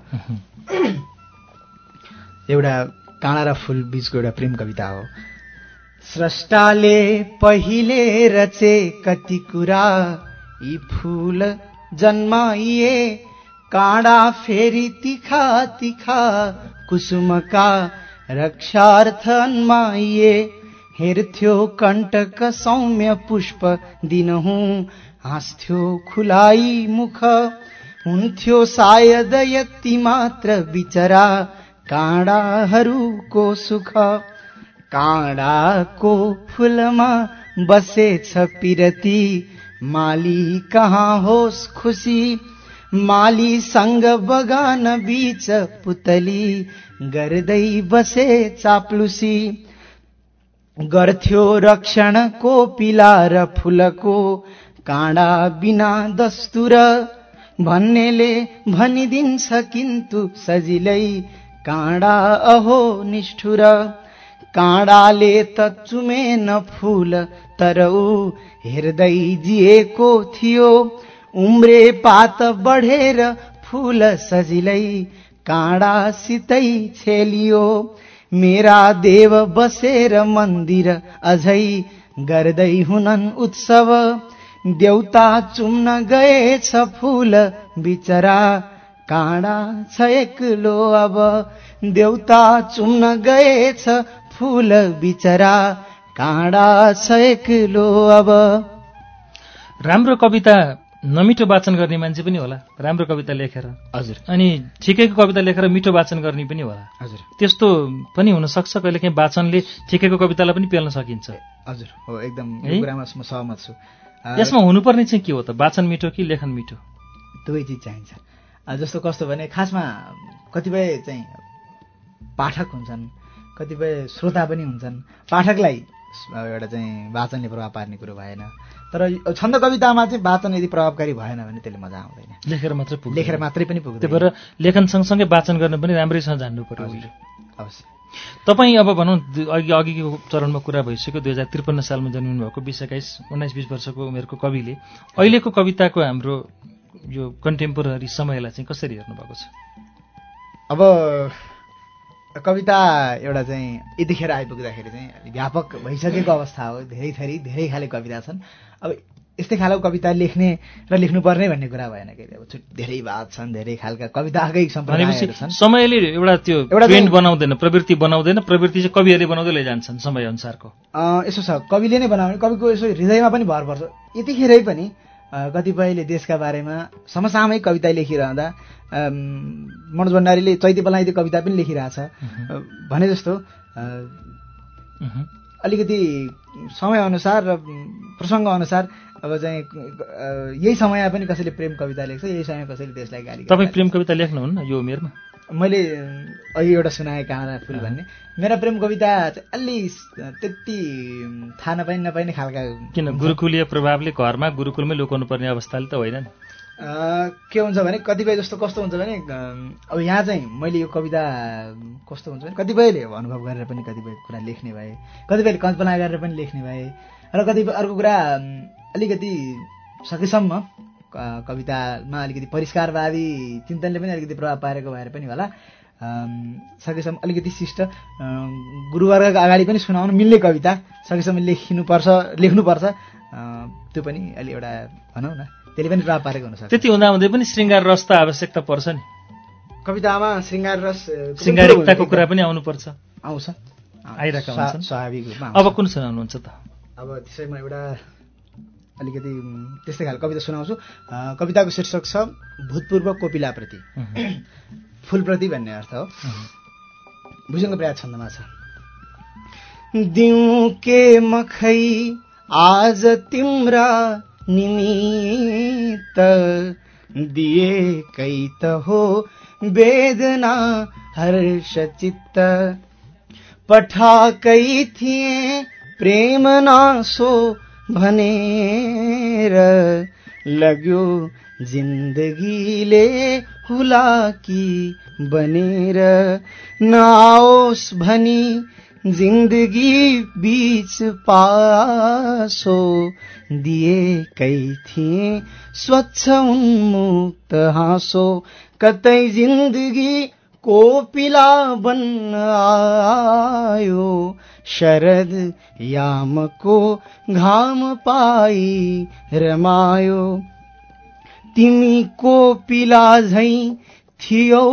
एउटा काँडा र फुल बिचको एउटा प्रेम कविता हो। स्रष्टाले पहिले रचे कति कुरा यी फूल जन्माइए काँडा फेरि तिखा तिखा कुसुमका रक्षार्थ अन्माइए हेर्थ्यो कण्टक सौम्य पुष्प दिनहुँ हाँस्थ्यो खुलाई मुख हुन्थ्यो सायद यति मात्र बिचरा काँडाहरूको सुख काँडाको फुलमा बसेछ पिरती माली कहाँ होस् खुसी मालीसँग बगान बीच पुतली गर्दै बसे चाप्लुसी। गर्थ्यो रक्षणको पिला र फुलको काँडा बिना दस्तुर। भन्नेले भनिदिन्छ किन्तु सजिलै काँडा अहो निष्ठुर। काँडाले त चुमेन फूल तर हेर्दै जिएको थियो। उम्रे पात बढेर फूल सजिलै काँडासितै छेलियो। मेरा देव बसेर मन्दिर अझै गर्दै हुनन् उत्सव। देउता चुम्न गएछ फूल बिचरा काँडा छ एक्लो अब। देउता चुम्न गएछ फूल बिचरा काँडा छ एक्लो अब। राम्रो कविता नमिठो वाचन गर्ने मान्छे पनि होला राम्रो कविता लेखेर। हजुर। अनि ठिकैको कविता लेखेर मिठो वाचन गर्ने पनि होला। हजुर। त्यस्तो पनि हुनसक्छ कहिलेकाहीँ वाचनले ठिकैको कवितालाई पनि पेल्न सकिन्छ। हजुर। हो एकदम कुरामा म सहमत छु। यसमा हुनुपर्ने चाहिँ के हो त? वाचन मिठो कि लेखन मिठो? दुवै चिज चाहिन्छ। जस्तो कस्तो भने खासमा कतिपय चाहिँ पाठक हुन्छन् कतिपय श्रोता पनि हुन्छन्। पाठकलाई एउटा चाहिँ वाचनले प्रभाव पार्ने कुरो भएन। तर छन्द कवितामा चाहिँ वाचन यदि प्रभावकारी भएन भने त्यसले मजा आउँदैन। लेखेर मात्रै पुग्दैन। लेखेर मात्रै पनि त्यही पुग्दैन भएर लेखन सँगसँगै वाचन गर्न पनि राम्रैसँग जान्नु पर्यो अवश्य। तपाईँ अब भनौँ अघि अघिको चरणमा कुरा भइसक्यो दुई हजार त्रिपन्न सालमा जन्मिनु भएको बिस एक्काइस उन्नाइस बिस वर्षको उमेरको कविले। अहिलेको कविताको हाम्रो यो कन्टेम्पोररी समयलाई चाहिँ कसरी हेर्नुभएको छ? अब कविता एउटा चाहिँ यतिखेर आइपुग्दाखेरि चाहिँ व्यापक भइसकेको अवस्था हो। धेरै थरी धेरै खाले कविता छन्। अब यस्तै खालको कविता लेख्ने र लेख्नुपर्ने भन्ने कुरा भएन कि अब धेरै भाग छन् धेरै खालका कविताकै सम्प्रदायहरू छन्। समयले एउटा त्यो एउटा ट्रेन्ड बनाउँदैन प्रवृत्ति बनाउँदैन प्रवृत्ति चाहिँ कविहरूले बनाउँदै लैजान्छन् समय अनुसारको। अँ, यसो छ कविले नै बनाउने कविको यसो हृदयमा पनि भर पर्छ। यतिखेरै पनि कतिपयले देशका बारेमा समसामयिक कविता लेखिरहँदा मनोज भण्डारीले चैते बलाइते कविता पनि लेखिरहेछ भने जस्तो। अलिकति समयअनुसार र प्रसङ्ग अनुसार अब चाहिँ यही समय पनि कसैले प्रेम कविता लेख्छ यही समय कसैले देशलाई गाली तपाईँ प्रेम कविता लेख्नुहुन्न यो उमेरमा। मैले अघि एउटा सुनाएँ काँडा फुल भन्ने। मेरा प्रेम कविता अलि त्यति थाहा नपाइ नपाइने खालका किन? गुरुकुलीय प्रभावले घरमा गुरुकुलमै लुकाउनु पर्ने अवस्थाले त होइन नि। के हुन्छ भने कतिपय जस्तो कस्तो हुन्छ भने अब यहाँ चाहिँ मैले यो कविता कस्तो हुन्छ भने कतिपयले अनुभव गरेर पनि कतिपय कुरा लेख्ने भए कतिपयले कल्पना गरेर पनि लेख्ने भए र कतिपय अर्को कुरा अलिकति सकेसम्म कवितामा अलिकति परिष्कारवादी चिन्तनले पनि अलिकति प्रभाव पारेको भएर पनि होला। सकेसम्म अलिकति शिष्ट गुरुवर्गका अगाडि पनि सुनाउन मिल्ने कविता सकेसम्म लेखिनुपर्छ लेख्नुपर्छ। त्यो पनि अलि एउटा भनौँ न त्यसले पनि प्रभाव पारेको हुनसक्छ त्यति हुँदा हुँदै पनि श्रृङ्गार रस त आवश्यकता पर्छ नि। कवितामा श्रृङ्गार रस अ, श्रृङ्गारिकताको कुरा पनि आउनुपर्छ। आउँछ। आइरहेका। स्वाभाविक रूपमा अब। कुन सुनाउनुहुन्छ त? अब त्यसैमा एउटा अलिकति त्यस्तै खालको कविता सुनाउँछु। कविताको शीर्षक छ भूतपूर्व कोपिलाप्रति। फुलप्रति भन्ने अर्थ हो। भुजङ्ग प्रयास छन्दमा छ। दिउ के मखै आज तिम्रा निमित्त दिएकै त हो वेदना हर्ष चित्त। पठाकै थिए प्रेम नासो भनेर लग्यो जिन्दगीले हुलाकी बनेर। नआओस् भनी जिन्दगी बीच पासो दिएकै थिए। स्वच्छ उन्मुक्त हाँसो कतै जिन्दगी कोपिला बन्न आयो। शरद यामको घाम पाई रमायो। तिमी को पिला झै थियो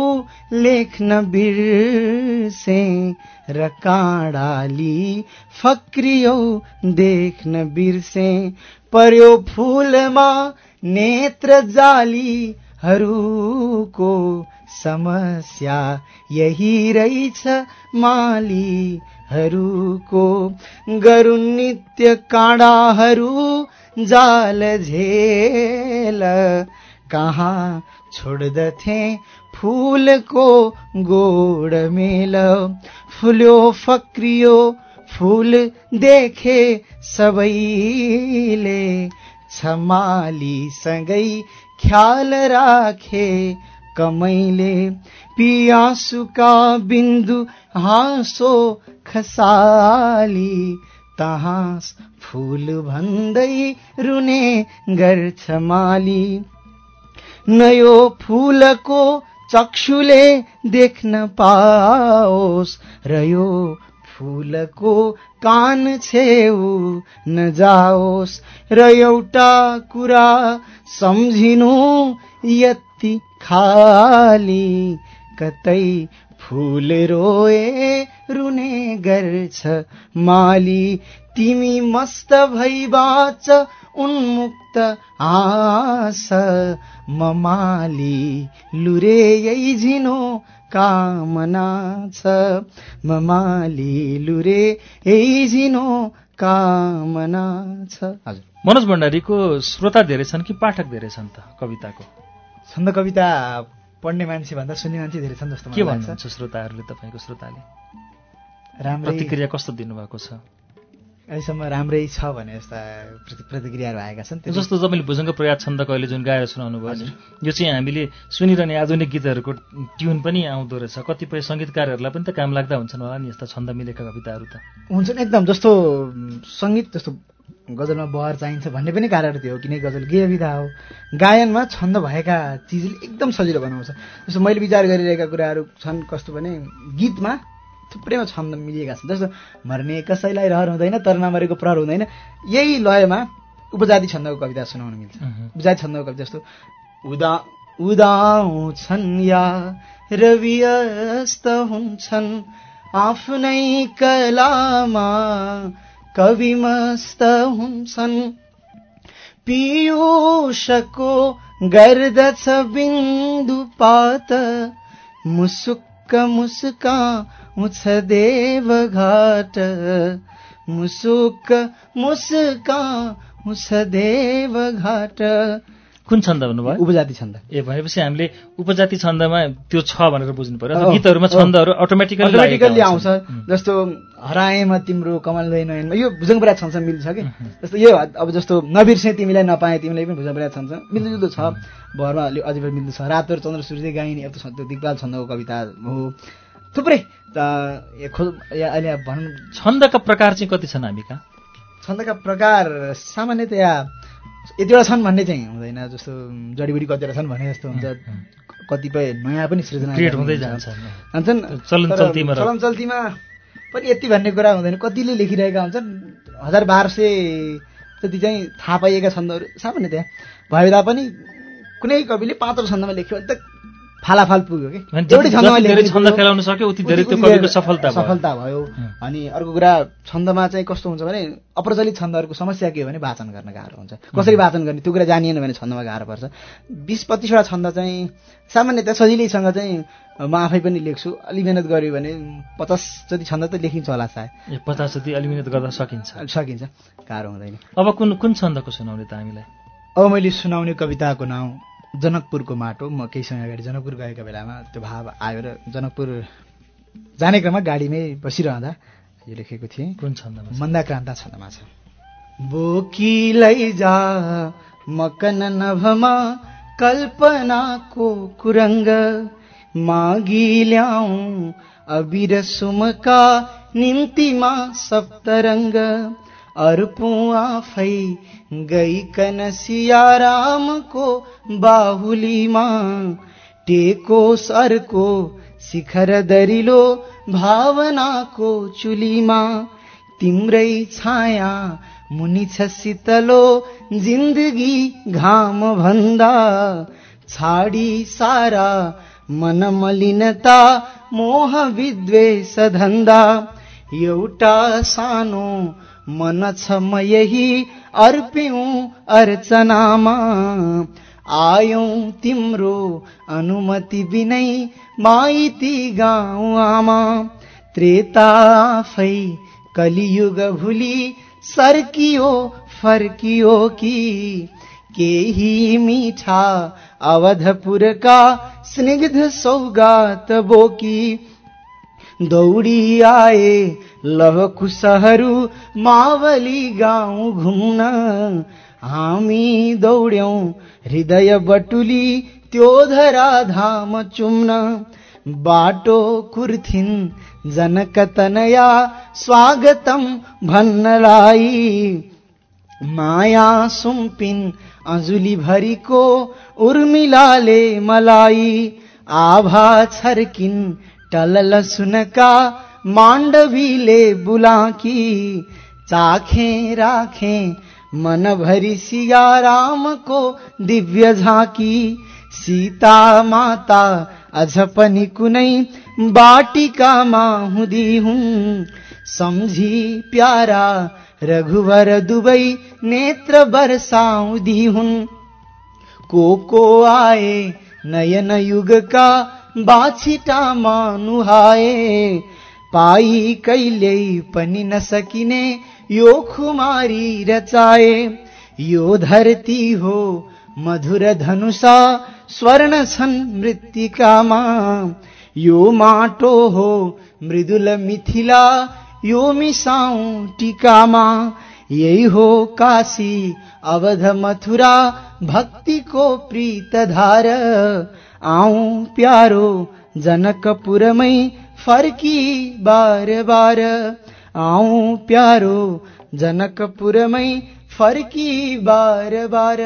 लेख्न बिर्से र काँडाली फक्रियो देख्न बिर्से। पर्यो फुलमा नेत्र जालीहरूको समस्या यही रहेछ मालीहरूको गरुन् नित्य काँडाहरू जाल झेल। कहाँ छोड्दथे फूलको गोड मेल। फुल्यो फक्रियो फूल देखे सबैले छमालीसँगै ख्याल राखे कमैले पियासुका बिन्दु हाँसो खसाली तहाँस फूल भन्दै रुने गर्छ माली नयो फूलको चक्षुले देख्न पाओस् र यो फूलको कान छेउ नजाओस् र एउटा कुरा सम्झिनु यति खाली कतै फूल रोए रुने गर्छ माली। तिमी मस्त भई बाच उन्मुक्त आस। ममाली लुरे यही झिनो कामना छ। ममाली लुरे यही झिनो कामना छ। हजुर। मनोज भण्डारीको श्रोता धेरै छन् कि पाठक धेरै छन् त कविताको? छन्द कविता। पढ्ने मान्छे भन्दा सुन्ने मान्छे धेरै छन् जस्तो के भन्नुहुन्छ श्रोताहरूले तपाईँको श्रोताले? राम्रै प्रतिक्रिया कस्तो दिनुभएको छ? अहिलेसम्म राम्रै छ भने जस्ता प्रति- प्रतिक्रियाहरू आएका छन् जस्तो तपाईँले भुजङ्ग प्रयास छन्दको अहिले जुन गाएर सुनाउनु भयो यो चाहिँ हामीले सुनिरहने आधुनिक गीतहरूको ट्युन पनि आउँदो रहेछ। कतिपय सङ्गीतकारहरूलाई पनि त काम लाग्दा हुन्छन् होला नि यस्ता छन्द मिलेका कविताहरू त। हुन्छन् एकदम जस्तो सङ्गीत जस्तो गजलमा बहर चाहिन्छ भन्ने पनि कारण त्यो हो किनकि गजल गेय विधा हो। गायनमा छन्द भएका चिजले एकदम सजिलो बनाउँछ। जस्तो मैले विचार गरिरहेका कुराहरू छन् कस्तो भने गीतमा थुप्रैमा छन्द मिलिएका छन्। जस्तो मर्ने कसैलाई रहर हुँदैन तर नमरेको प्रहर हुँदैन। यही लयमा उपजाति छन्दको कविता सुनाउन मिल्छ। उपजाति छन्दको कविता जस्तो उदा उदाउँछन् या रवियस्त हुन्छन् आफ्नै कलामा कविमस्त हुन्छन्। पीयूषको गर्दछ बिन्दुपात मुसुक्क मुस्का उछ देवघाट। मुसुक्क मुस्का उछ देवघाट। कुन छन्द भन्नुभयो? उपजाति छन्द। ए भनेपछि हामीले उपजाति छन्दमा त्यो छ भनेर बुझ्नु पर्यो। अँ, गीतहरूमा। छन्दहरू अटोमेटिकली अटोमेटिकल्ली आउँछ। जस्तो हराएमा तिम्रो कमल दै नयनमा यो भुजङ्गपुरा छन्दसँग मिल्छ कि? जस्तो यो अब जस्तो नबिर्से तिमीलाई नपाए तिमीलाई पनि भुजङ्गपुरा छन्दसँग मिल्दोजुल्दो छ। भरमा अलि अझै पनि मिल्दो छ। चन्द्र सूर्य गाइने अब त्यो दिगपाल छन्दको कविता हो। थुप्रै अहिले भनौँ छन्दका प्रकार चाहिँ कति छन् हामी कहाँ? छन्दका प्रकार सामान्यतया यतिवटा छन् भन्ने चाहिँ हुँदैन जस्तो जडीबुडी कतिवटा छन् भने जस्तो हुन्छ। कतिपय नयाँ पनि सृजना हुँदै। जान्छ। चलन चल्तीमा पनि यति भन्ने कुरा हुँदैन। कतिले लेखिरहेका हुन्छन् हजार बाह्र सय जति चाहिँ थाहा पाइएका छन्दहरू सामान्यतया भए तापनि कुनै कविले पाँचवटा छन्दमा लेख्यो भने त फालाफाल पुग्यो कि? धेरै छन्द सक्यो उति धेरै त्यो कविको सफलता भयो। सफलता भयो। अनि अर्को कुरा छन्दमा चाहिँ कस्तो हुन्छ भने अप्रचलित छन्दहरूको समस्या के हो भने वाचन गर्न गाह्रो हुन्छ। कसरी वाचन गर्ने? त्यो कुरा जानिएन भने छन्दमा गाह्रो पर्छ। बिस पच्चिसवटा छन्द चाहिँ सामान्यतया सजिलैसँग चाहिँ म आफै पनि लेख्छु। अलि मिहिनेत गऱ्यो भने पचास जति छन्द त लेखिन्छ होला सायद। पचास जति एलिमिनेट गर्दा सकिन्छ। सकिन्छ। गाह्रो हुँदैन। अब कुन कुन छन्दको सुनाउने त हामीलाई? अब मैले सुनाउने कविताको नाउँ जनकपुरको माटो म केही समय अगाडि जनकपुर गएका बेलामा त्यो भाव आयो र जनकपुर जाने क्रममा गाडीमै बसिरहँदा यो लेखेको थिएँ कुन छन्दमा? मन्दाक्रान्ता छन्दमा छ बोकी लैजा मकन नभमा कल्पनाको कुरङ्ग मागी ल्याऊ अबिर सुमका निम्तिमा सप्तरङ्ग अर्पु आफै गइकन सियारामको बाहुलीमा टेको सरको शिखर दरिलो भावनाको चुलीमा तिम्रै छाया मुनि छ शीतलो जिन्दगी घाम भन्दा। छाडी सारा मन मलिनता मोह विद्वेष धन्दा। एउटा सानो मन छ म यही अर्प्यौं अर्चनामा। आयौं तिम्रो अनुमति बिनै माइती गाउँ आमा त्रेता आफै कलियुग भुली सर्कियो फर्कियो कि? केही मिठा अवधपुरका स्निग्ध सौगात बोकी दौडी आए लहकुशहरू मावली गाउँ घुम्न। हामी दौड्यौं हृदय बटुली त्यो धरा धाम चुम्न। बाटो कुर्थिन् जनक तनया स्वागतम भन्नलाई। माया सुम्पिन अजुली भरिको उर्मिलाले मलाई। आभा छर्किन टलल सुनका माण्डवीले बुलाकी चाखे राखे मन भरि सिया रामको दिव्य झाँकी। सीता माता अझ पनि कुनै बाटिकामा हुँदी हुन् सम्झी प्यारा रघुवर दुवै नेत्र बरसाउँदी हुन् को को आए नयन युगका बाछिटामा नुहाए पाई कहिल्यै पनि नसकिने यो खुमारी रचाए यो धरती हो मधुर धनुषा स्वर्ण छन् मृत्तिकामा यो माटो हो मृदुल मिथिला यो मिसाउ टिकामा यही हो काशी अवध मथुरा भक्तिको प्रीत धार आऊ प्यारो जनकपुरमै फर्की बार बार। आऊ प्यारो जनकपुरमै फर्की बार बार।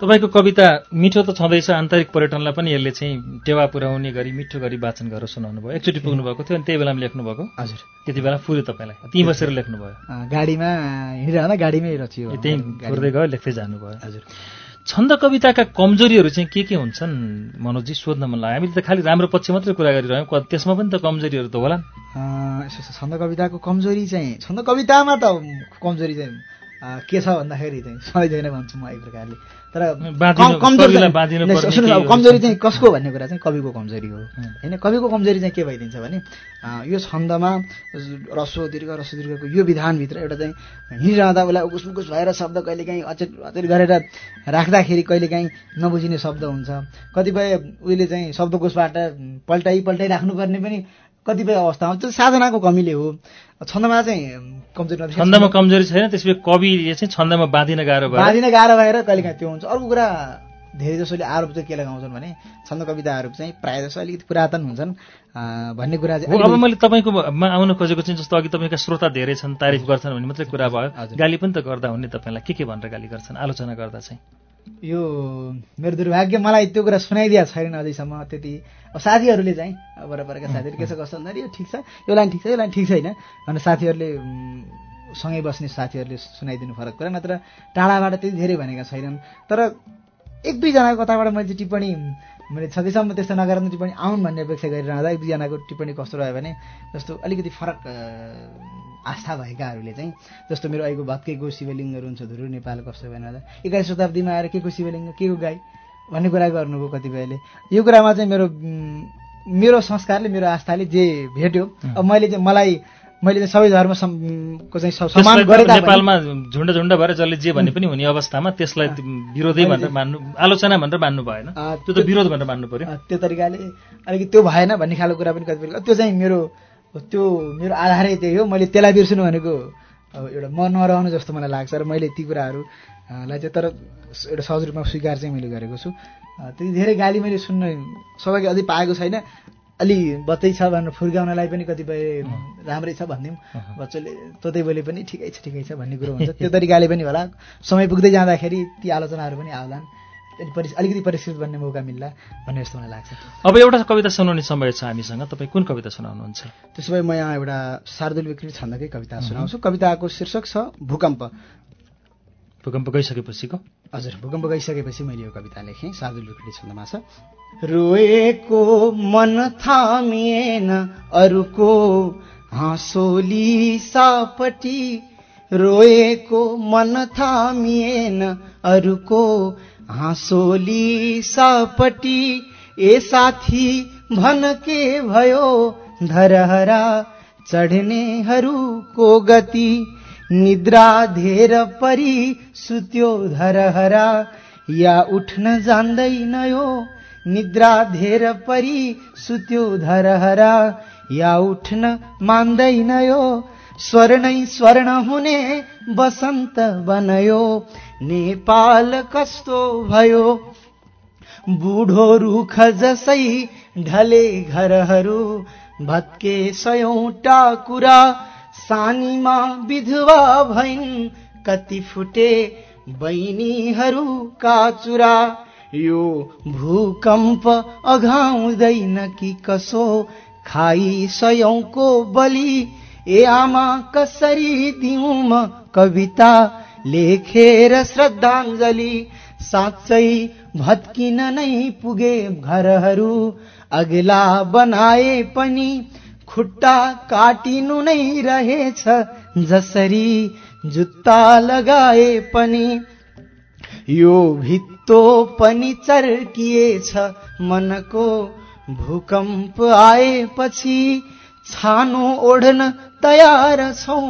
तपाईँको कविता मिठो त छँदैछ आन्तरिक पर्यटनलाई पनि यसले चाहिँ टेवा पुर्याउने गरी मिठो गरी वाचन गरेर सुनाउनु भयो एकचोटि पुग्नु भएको थियो अनि त्यही बेलामा लेख्नुभएको। हजुर। त्यति बेला पुऱ्यो तपाईँलाई। त्यहीँ बसेर लेख्नुभयो। गाडीमा हिँडिरहँदा गाडीमै रचियो त्यहीँ। फुर्दै गयो लेख्दै जानुभयो। हजुर। छन्द कविताका कमजोरीहरू चाहिँ के के हुन्छन्? मनोजी सोध्न मन लाग्यो। हामीले त खालि राम्रो पक्ष मात्रै कुरा गरिरह्यौँ। त्यसमा पनि त कमजोरीहरू त होला यसो छन्द कविताको कमजोरी चाहिँ छन्द कवितामा त कमजोरी चाहिँ के छ भन्दाखेरि चाहिँ सधैँ भन्छु म एक प्रकारले। तर कमजोरी सुन्नुहोस्, अब? कमजोरी चाहिँ कसको भन्ने कुरा चाहिँ कविको कमजोरी हो। होइन कविको कमजोरी चाहिँ के भइदिन्छ भने यो छन्दमा रस्व दीर्घ रस्व दीर्घको यो विधानभित्र एउटा चाहिँ हिँडिरहँदा उसलाई उकुस मुकुस भएर शब्द कहिलेकाहीँ अचेत अचेत गरेर राख्दाखेरि कहिलेकाहीँ नबुझिने शब्द हुन्छ कतिपय उहिले चाहिँ शब्दकोशबाट पल्टाइ पल्टाइ राख्नुपर्ने पनि कतिपय अवस्थामा त्यो साधनाको कमीले हो। छन्दमा चाहिँ कमजोरी छन्दमा कमजोरी छैन त्यसपछि कविले चाहिँ छन्दमा बाँधिन गाह्रो भयो। बाँधिन गाह्रो भएर कहिलेकाहीँ त्यो हुन्छ। अर्को कुरा धेरै जसोले आरोप चाहिँ के लगाउँछन् भने छन्द कविताहरू चाहिँ प्रायः जसो अलिकति पुरातन हुन्छन् भन्ने कुरा चाहिँ अब मैले तपाईँकोमा आउन खोजेको चाहिँ जस्तो अघि तपाईँका श्रोता धेरै छन् तारिफ गर्छन् भन्ने मात्रै कुरा भयो। गाली पनि त गर्दा हुने तपाईँलाई। के के भनेर गाली गर्छन्? आलोचना गर्दा चाहिँ। यो मेरो दुर्भाग्य मलाई त्यो कुरा सुनाइदिएको छैन अझैसम्म त्यति। अब साथीहरूले चाहिँ अब वरपरका साथीहरू के छ कस्तो भन्दाखेरि यो ठिक छ यो लाइन ठिक छ यो लाइन ठिक छैन। भनेर साथीहरूले सँगै बस्ने साथीहरूले सुनाइदिनु फरक कुरा नत्र टाढाबाट त्यति धेरै भनेका छैनन्। तर एक दुईजनाको कताबाट मैले चाहिँ टिप्पणी मैले छँदैसम्म त्यस्तो नकारात्मक टिप्पणी आउन् भन्ने अपेक्षा गरिरहँदा एक दुईजनाको टिप्पणी कस्तो रह्यो भने जस्तो अलिकति फरक आस्था भएकाहरूले चाहिँ जस्तो मेरो अहिलेको भत्केको शिवलिङ्गहरू हुन्छ धुरु नेपाल कस्तो भनेर एक्काइस शताब्दीमा आएर के को शिवलिङ्ग के को गाई भन्ने कुरा गर्नुभयो कतिपयले। यो कुरामा चाहिँ मेरो मेरो संस्कारले मेरो आस्थाले जे भेट्यो अब मैले चाहिँ मलाई मैले चाहिँ सबै धर्म को चाहिँ सम्मान गरे नेपालमा झुन्ड झुन्ड भएर जसले जे भने पनि हुने अवस्थामा त्यसलाई विरोधै भनेर मान्नु आलोचना भनेर मान्नु भएन। त्यो त विरोध भनेर मान्नु पर्यो। अँ, त्यो तरिकाले अलिकति त्यो भएन भन्ने खालको कुरा पनि कतिपय त्यो चाहिँ मेरो त्यो मेरो आधारै त्यही हो मैले त्यसलाई बिर्सनु भनेको अब एउटा म नरहनु जस्तो मलाई लाग्छ र मैले ती कुराहरू अँ, लाई चाहिँ तर एउटा सहज रूपमा स्वीकार चाहिँ मैले गरेको छु। त्यति धेरै गाली मैले सुन्न सौभाग्य अझै पाएको छैन। अलि बच्चै छ भनेर फुर्काउनलाई पनि कतिपय राम्रै छ भनिदिउँ। बच्चाले तोतै बोले पनि ठिकै छ ठिकै छ भन्ने कुरो हुन्छ। त्यो तरिकाले पनि होला। समय पुग्दै जाँदाखेरि ती आलोचनाहरू पनि आउलान्। अलिकति परिष्कृत बन्ने मौका मिल्ला भन्ने जस्तो मलाई लाग्छ। अब एउटा कविता सुनाउने समय छ हामीसँग। तपाईँ कुन कविता सुनाउनुहुन्छ? त्यसो भए म यहाँ एउटा शार्दुल विकृत छन्दकै कविता सुनाउँछु। कविताको शीर्षक छ भूकम्प। भूकम्प गइसकेपछिको? हजुर भूकम्प गइसकेपछि मैले यो कविता लेखेँ। शार्दुल विकृति छन्दमा छ। रोएको मन थामिएन अरूको हाँसोली सापटी। रोएको मन थामिएन अरूको हाँसोली सापटी ए साथी भन के भयो? धरहरा चढ्नेहरूको गति निद्रा धेर परी सुत्यो धरहरा। या उठ्न जान्दैन यो निद्रा धेर परी सुत्यो धरहरा। या उठ्न मान्दैन यो स्वर्णै स्वर्ण हुने बसन्त बनयो नेपाल कस्तो भयो? बुढो रुख जसै ढले घरहरू भत्के सयौटा कुरा सानीमा विधवा भइन् कति फुटे बहिनीहरूका चुरा? यो भूकम्प अघाउँदैन कि कसो? खाई सयौको बलि ए आमा कसरी दिउँ म कविता? लेखेर श्रद्धाञ्जली साँच्चै भत्किन नै पुगे घरहरू। अग्ला बनाए पनि खुट्टा काटिनु नै रहेछ जसरी जुत्ता लगाए पनि। यो भित्तो पनि चर्किएछ मनको भूकम्प आएपछि छानो ओढ्न तयार छौ।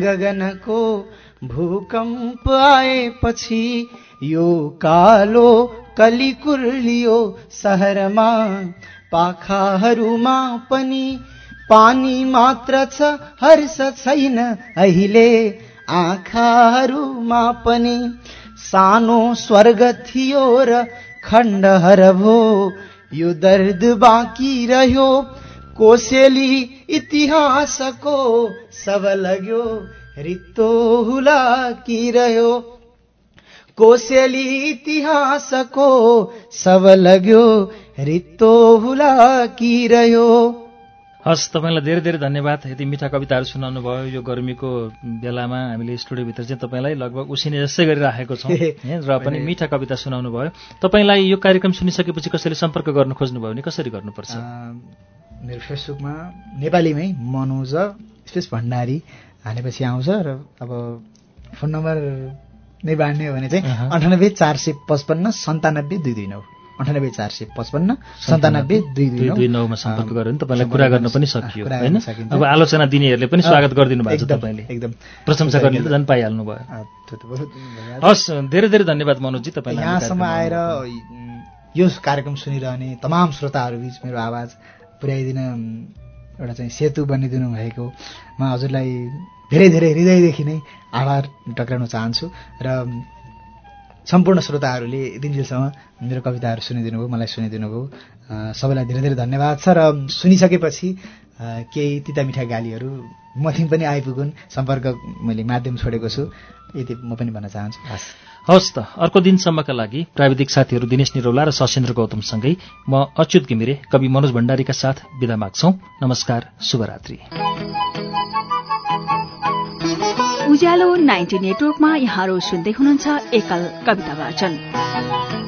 गगनको भूकम्प आएपछि यो कालो कली कुर्लियो सहरमा। पाखाहरूमा पनि पानी मात्र छ हर्ष छैन अहिले। आँखाहरूमा पनि सानो स्वर्ग थियो र खण्डहर भो यो दर्द बाँकी रह्यो। कोसेली इतिहासको सब लग्यो रित्तो हुलाकी रह्यो कोसेली इतिहासको सब लग्यो रित्तो हुलाकी रह्यो हस् तपाईँलाई धेरै धेरै धन्यवाद। यति मिठा कविताहरू सुनाउनु भयो यो गर्मीको बेलामा हामीले स्टुडियोभित्र चाहिँ तपाईँलाई लगभग उसिने जस्तै गरिराखेको छौँ। र पनि मिठा कविता सुनाउनु भयो तपाईँलाई यो कार्यक्रम सुनिसकेपछि कसैले सम्पर्क गर्न खोज्नुभयो भने कसरी गर्नुपर्छ? मेरो फेसबुकमा नेपालीमै मनोज स्पेस भण्डारी हानेपछि आउँछ र अब फोन नम्बर नै बाँड्ने हो भने चाहिँ। अन्ठानब्बे चार सय पचपन्न सन्तानब्बे दुई दुई नौ। अन्ठानब्बे चार सय पचपन्न सन्तानब्बे दुई दुई दुई नौमा सम्पर्क गऱ्यो भने तपाईँलाई कुरा गर्न पनि सकियो होइन। अब आलोचना दिनेहरूले पनि स्वागत गरिदिनु भएको छ तपाईँले। एकदम। प्रशंसा गर्ने त झन् पाइहाल्नु भयो। हस् धेरै धेरै धन्यवाद मनोजी तपाईँलाई हाम्रो यहाँसम्म आएर यो कार्यक्रम सुनिरहने तमाम श्रोताहरू बीच मेरो आवाज। पुर्याइदिन एउटा चाहिँ सेतु बनिदिनु भएको म हजुरलाई धेरै धेरै हृदयदेखि नै आभार टक्राउन चाहन्छु र सम्पूर्ण श्रोताहरूले दिनजेलसम्म मेरो कविताहरू सुनिदिनु भयो मलाई सुनिदिनु भयो। सबैलाई धेरै धेरै धन्यवाद छ र सुनिसकेपछि केही तिता मिठा गालीहरू मथि पनि आइपुगुन्। सम्पर्क मैले माध्यम छोडेको छु। यति म पनि भन्न चाहन्छु। हस्। हवस् त अर्को दिनसम्मका लागि प्राविधिक साथीहरू दिनेश निरौला र सशेन्द्र गौतमसँगै म अच्युत घिमिरे कवि मनोज भण्डारीका साथ विदा माग्छौ। नमस्कार शुभरात्रि। उज्यालो नाइन्टी नेटवर्कमा यहाँहरू सुन्दै हुनुहुन्छ एकल कविता वाचन।